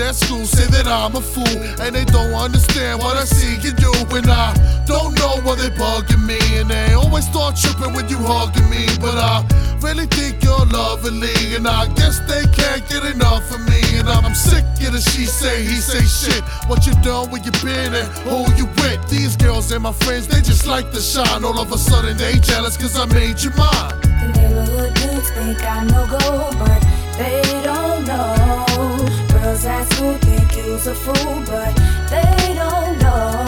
at school say that I'm a fool, and they don't understand what I see in do. And I don't know why they bugging me, and they always start tripping when you hugging me. But I really think you're lovely, and I guess they can't get enough of me. And I'm sick of the she say, he say shit. What you done, where you been, and who you with? These girls and my friends, they just like to shine. All of a sudden, they jealous cause I made you mine. The neighborhood dudes think I'm no go, but they don't know. At school think you's a fool, but they don't know.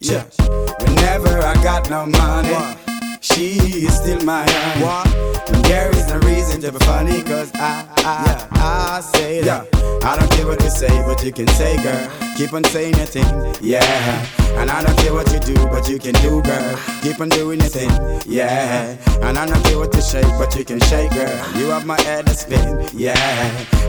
Yeah. Yeah. Whenever I got no money, she is still my honey. And there is no reason to be funny, cause I, I, I say that. I don't care what you say, but you can say, girl. Keep on saying your thing, yeah. And I don't care what you do, but you can do, girl. Keep on doing your thing, yeah. And I don't care what you shake, but you can shake, girl. You have my head to spin, yeah.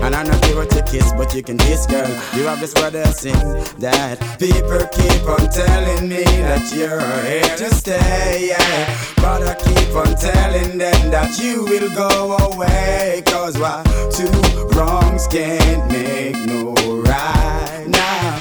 And I don't care what you kiss, but you can kiss, girl. You have this to sing that people keep on telling me that you're here to stay, yeah. But I keep on telling them that you will go away. Cause why two wrongs can't make no right now.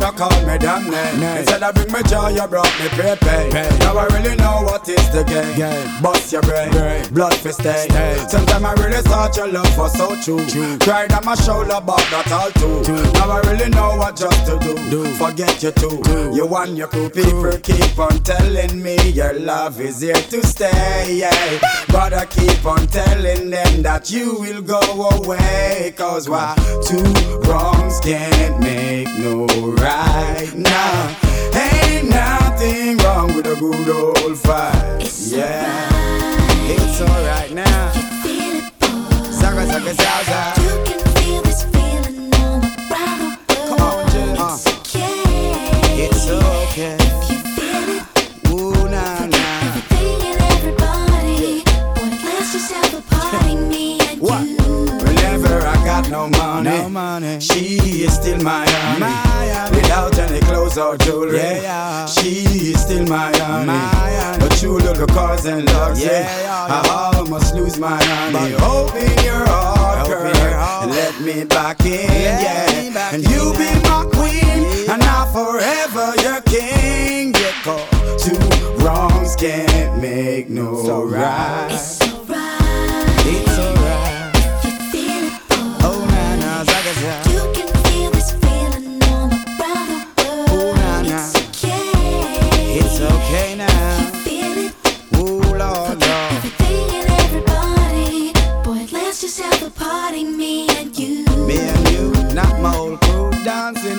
Nay. Instead of bring me joy, you brought me pay, pay. Now I really know what is the game. game. Bust your brain, brain. blood for stay. Sometimes I really thought your love was so true. true. Cried on my shoulder, but that all too. True. Now I really know what just to do. do. Forget you too. Do. You and your crew people keep on telling me your love is here to stay. Yeah. But I keep on telling them that you will go away. Cause why? Two wrongs can't make no right now. Ain't nothing wrong with a good old fight. It's yeah, alright. it's alright now. You feel it, boy. Zaga, zaga, zaga. You can feel this no money, no money. she is still my honey. Without any clothes or jewelry, yeah, yeah. she is still my honey. But you look at cars and luxury, eh? yeah, yeah, I almost lose my honey. But open your heart, girl, and let me back in, yeah. Back and in you be my queen, and I forever your king. Yeah, cause two wrongs can't make no so right. It's alright. It's alright.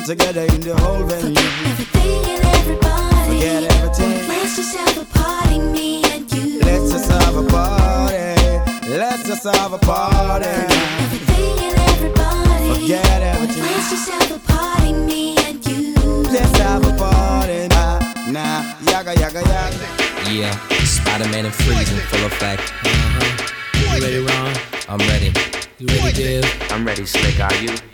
Dancing together in the whole venue. Everything and everybody. Forget everything. Let's just have a party, me and you. Let's just have a party. Let's just have a party. Everything and everybody. Forget everything. Let's just have a party, me and you. Let's have a party. Nah, nah, yaga, yaga, yaga. Yeah, Spider-Man and freezing full effect. Uh-huh. You ready, Ron? I'm ready. You ready, Div? I'm ready, Slick. Are you?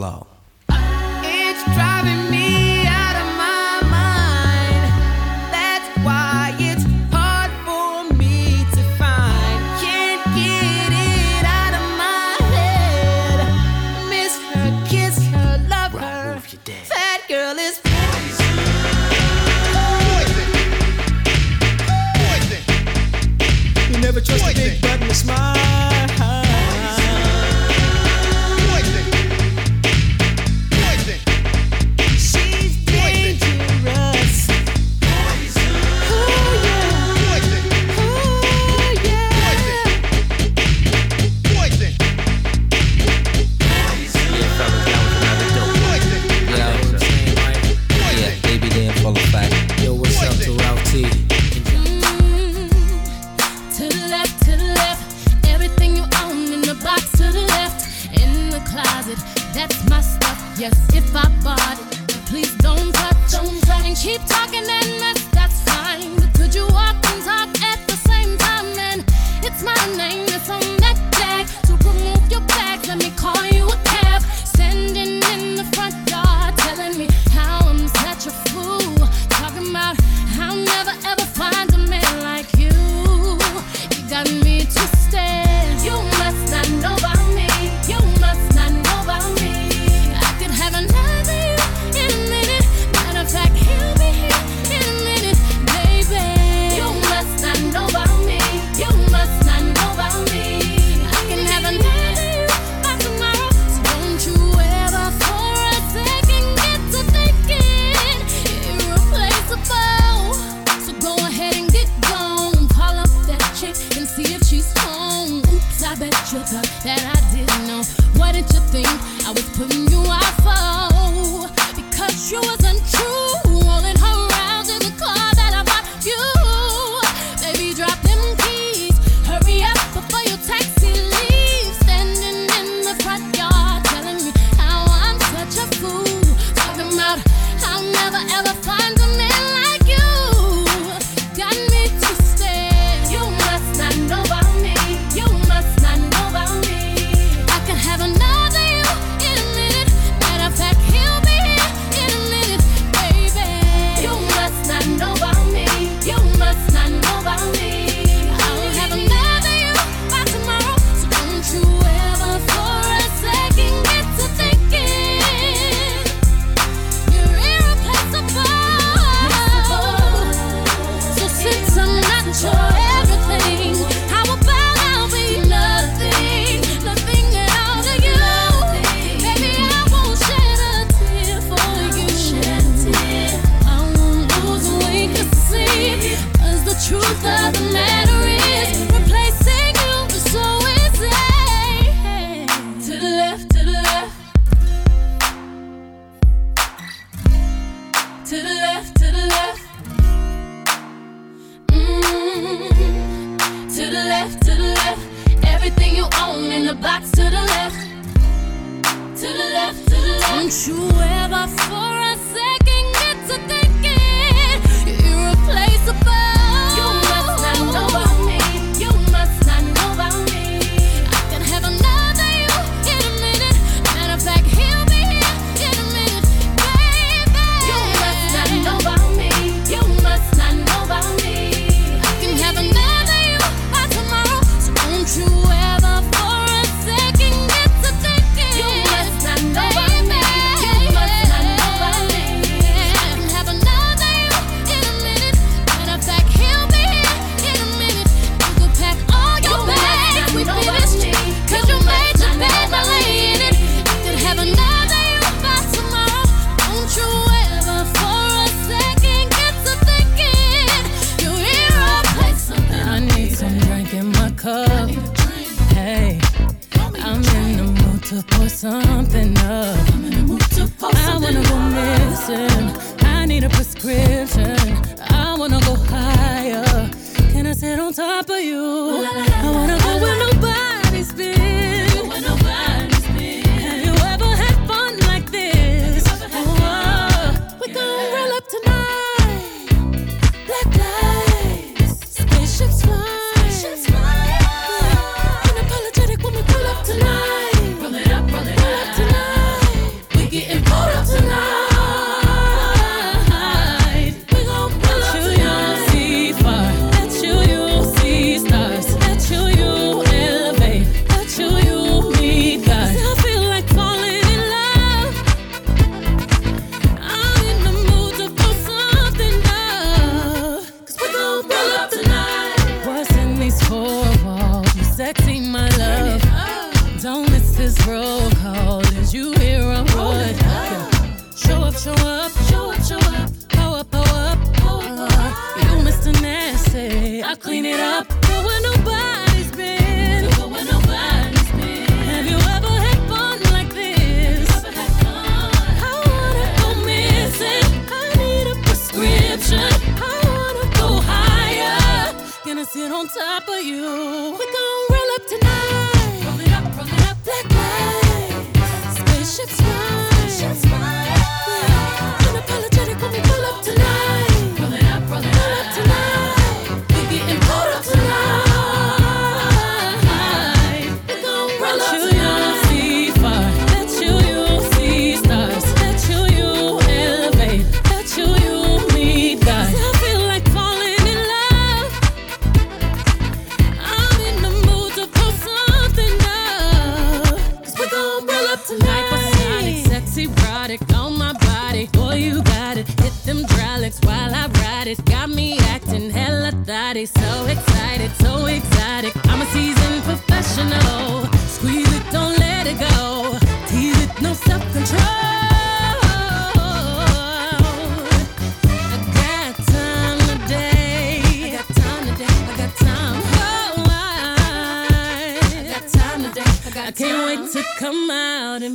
Slick, keep talking and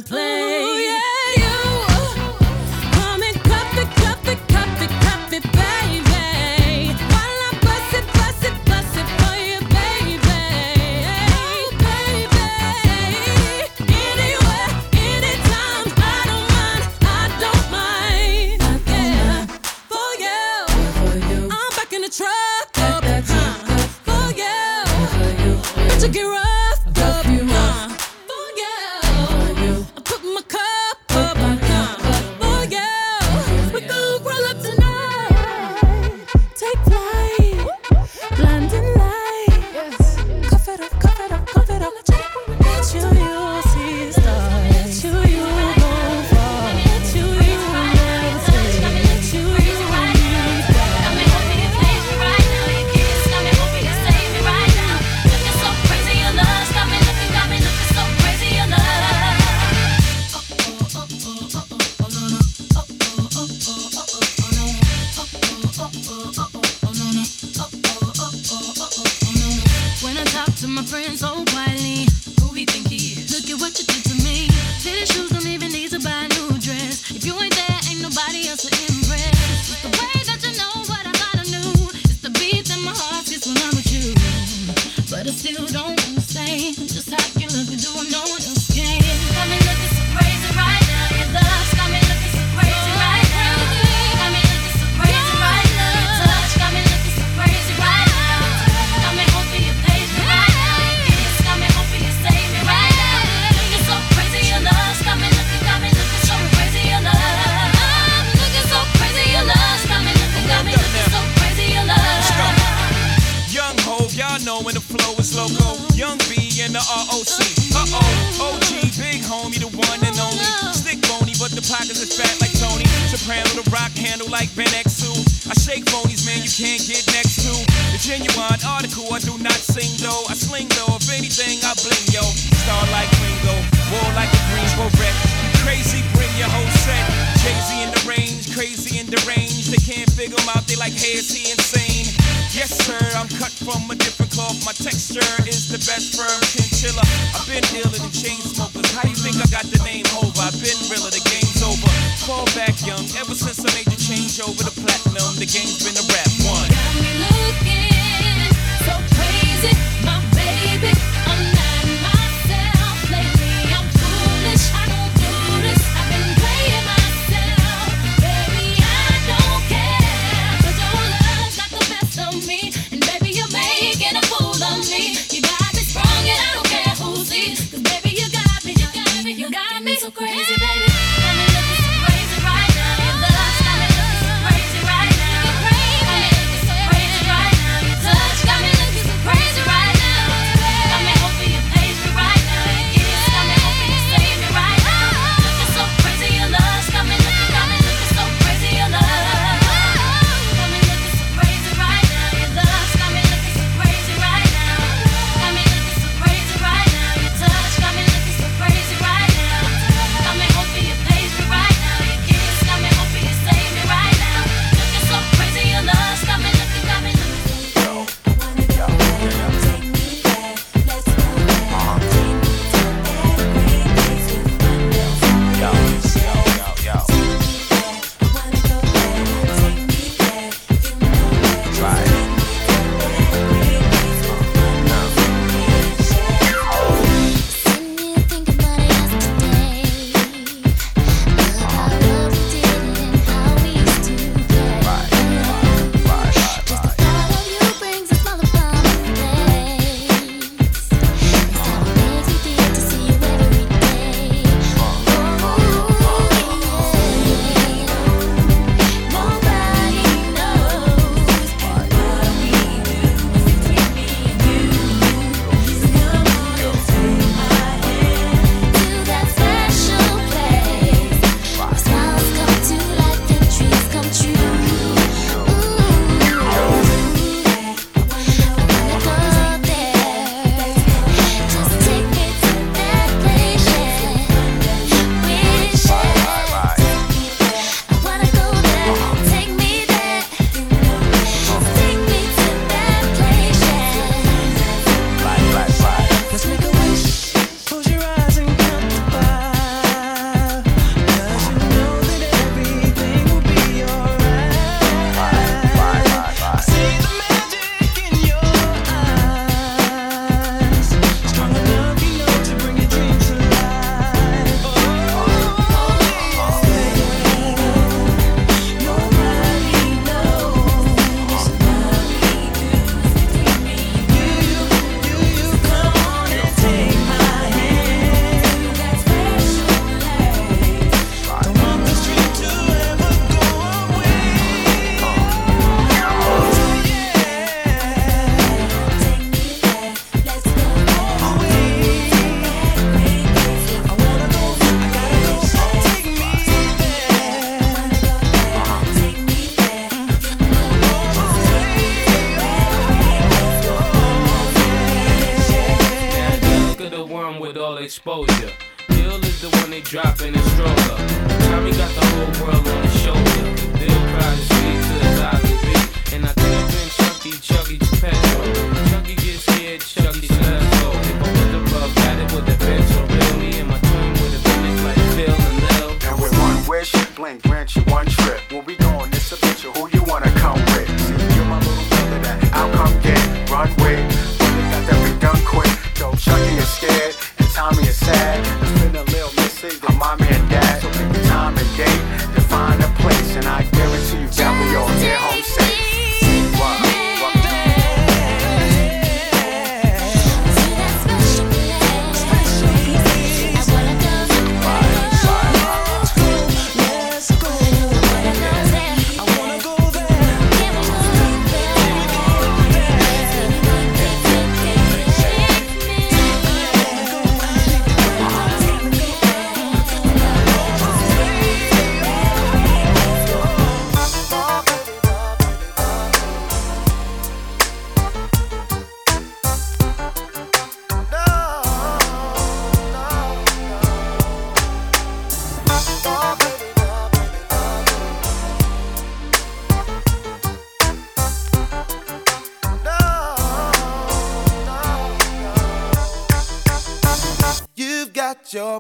play. to my friends oh, so quietly. Who he think he is? Look at what you did. in the fat like Tony. Soprano, the Roc handle like Van Exel. I shake phonies, man, you can't get next to. The genuine article, I do not sing though. I sling though, if anything, I bling yo. Star like Ringo, war like a green wreck. Crazy, bring your whole set. Crazy in the range, crazy in the range. They can't figure him out, they like, hey, is he insane? Yes, sir, I'm cut from a different cloth. My texture is the best firm chinchilla. I've been dealing in chain smokers. How you think I got the name Hova? I've been realer, the game fall back young. Ever since I made the change over to platinum, the game's been a wrap.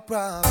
Got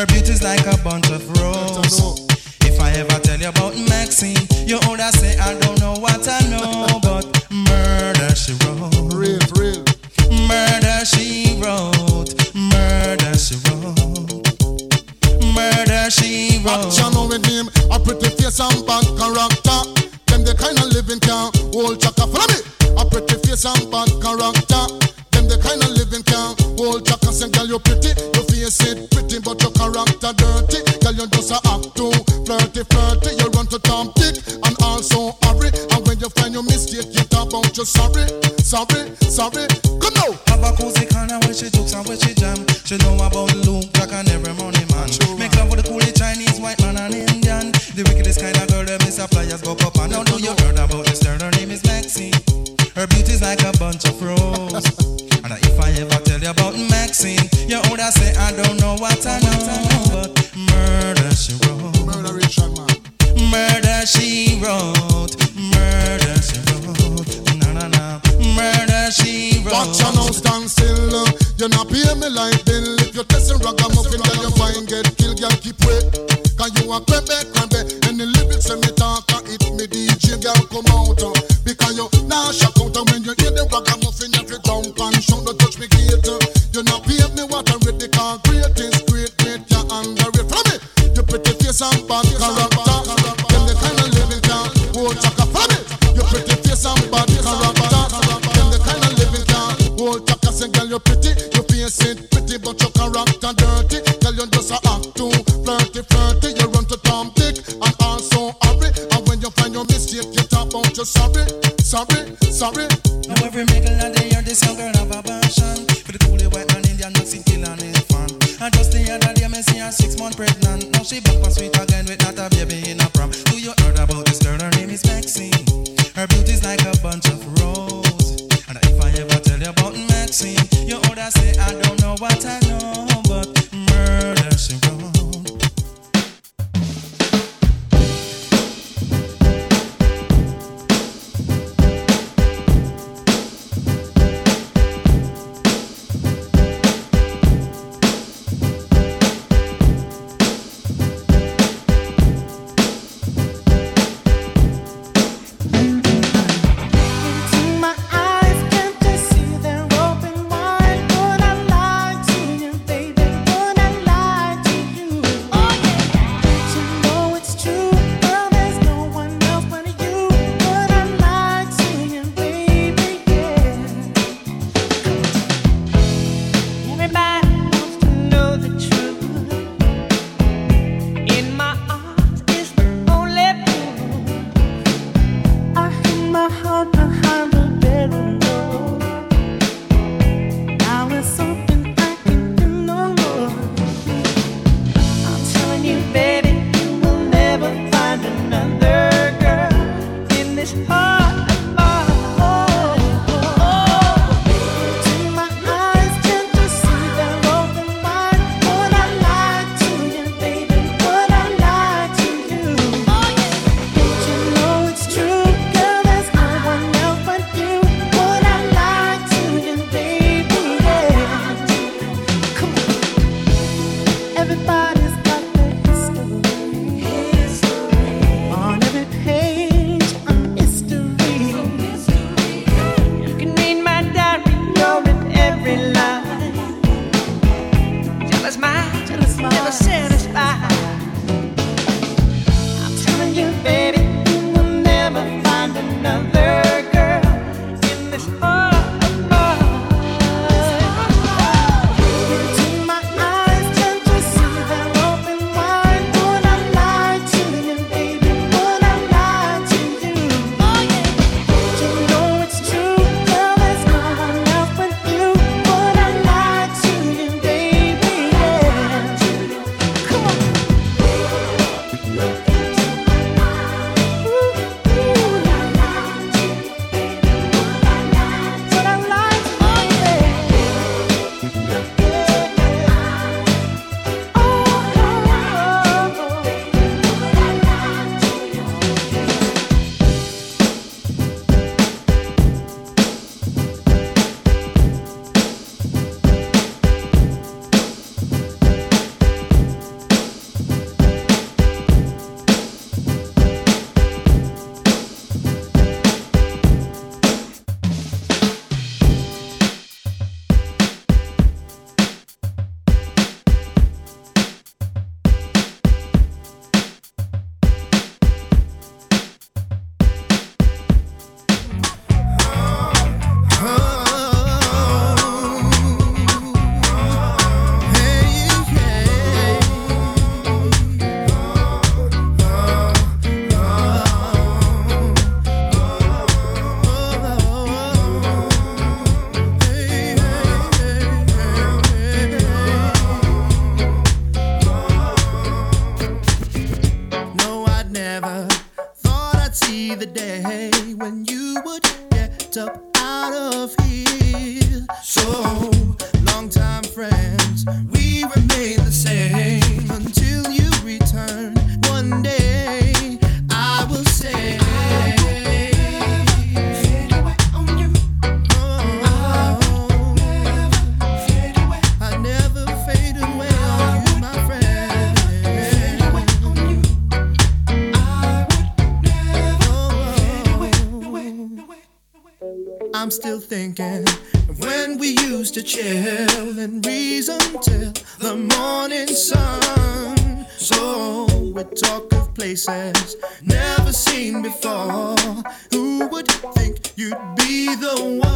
Her beauty's like a bunch Cause you a crembe, and Any lyrics when me talk uh, It me DJ girl come out uh, Because you now shout out And when you hear them ragamuffin You thinking of when we used to chill and reason till the morning sun. So we talk of places never seen before. Who would think you'd be the one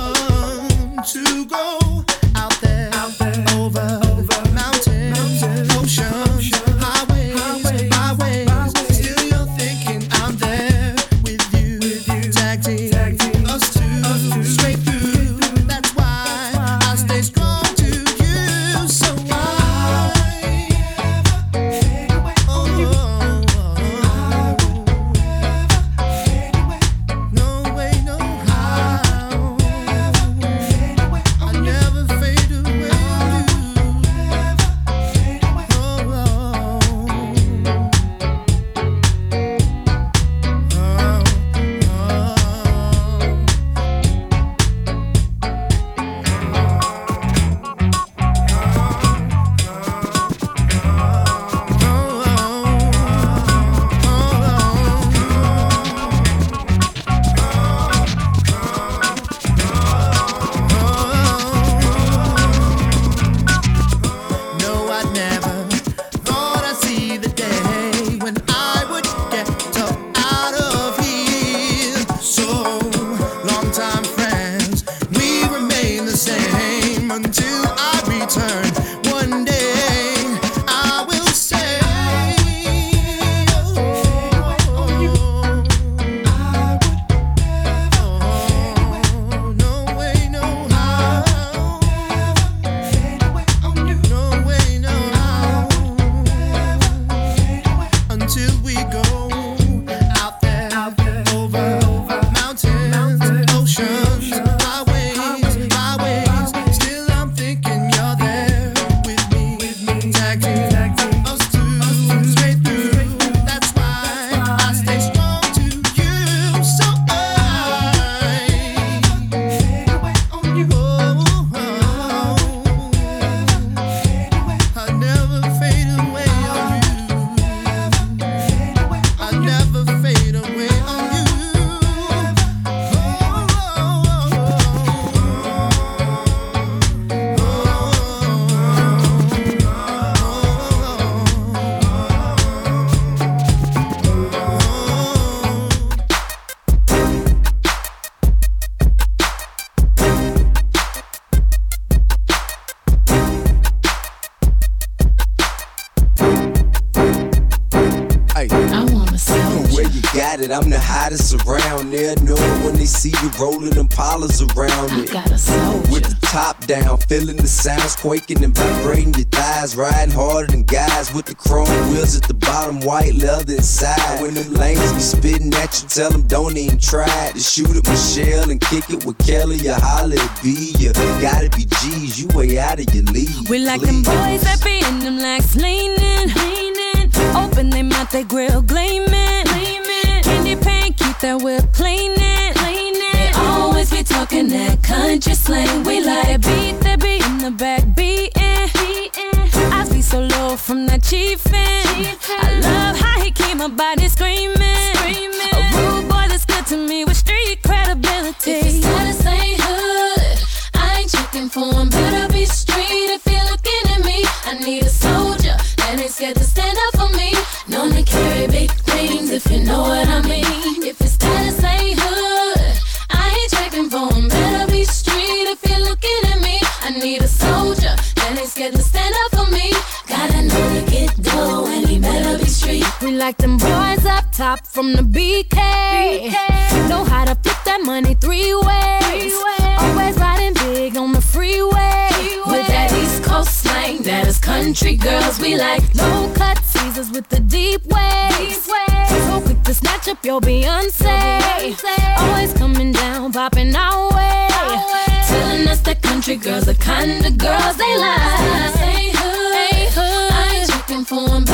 rolling them polars around it. got a soldier. With the top down, feeling the sounds quaking and vibrating your thighs, riding harder than guys with the chrome wheels at the bottom, white leather inside. When them lanes be spitting at you, tell them don't even try to shoot at Michelle and kick it with Kelly. You holler at B, you gotta be G's, you way out of your league. We like them boys that be in them legs leaning, leaning. Open they mouth, they grill gleaming, gleaming. Candy paint, keep that whip cleaning, always be talking that country slang. We like beat, that beat in the back beating. I see so low from that chiefin'. I love how he keep my body screaming, like them boys up top from the BK. Know how to flip that money three ways. Always riding big on the freeway. With that East Coast slang, that is country girls we like. Low cut teasers with the deep waves. So quick to snatch up your Beyonce. Always coming down, popping our way. Telling us that country girls the kind of girls they like. Ain't hood, Ain't hood. I ain't checking for 'em.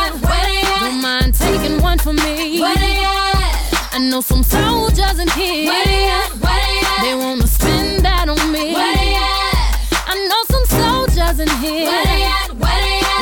Know some soldiers in here. Where they at? Where they at? They wanna spend that on me. Where they at? I know some soldiers in here. Where they at? Where they at?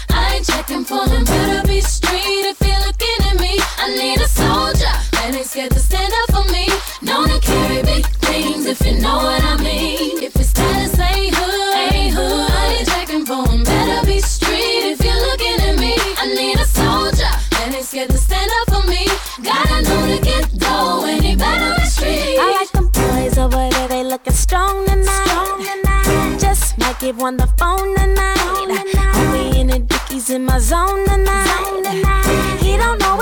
I ain't checking for them. Better be street if you're looking at me. I need a soldier that ain't scared to stand up for me. Known to carry big things if you know what I mean. If it's status ain't hood, ain't hood, I ain't checking for them. Better be street if you're looking at me. I need a soldier that ain't scared to stand up for me. Gotta know to get dough he better be street. I like them boys over there, they looking strong tonight. Might give one the phone tonight. Only in the dickies in my zone tonight. He don't know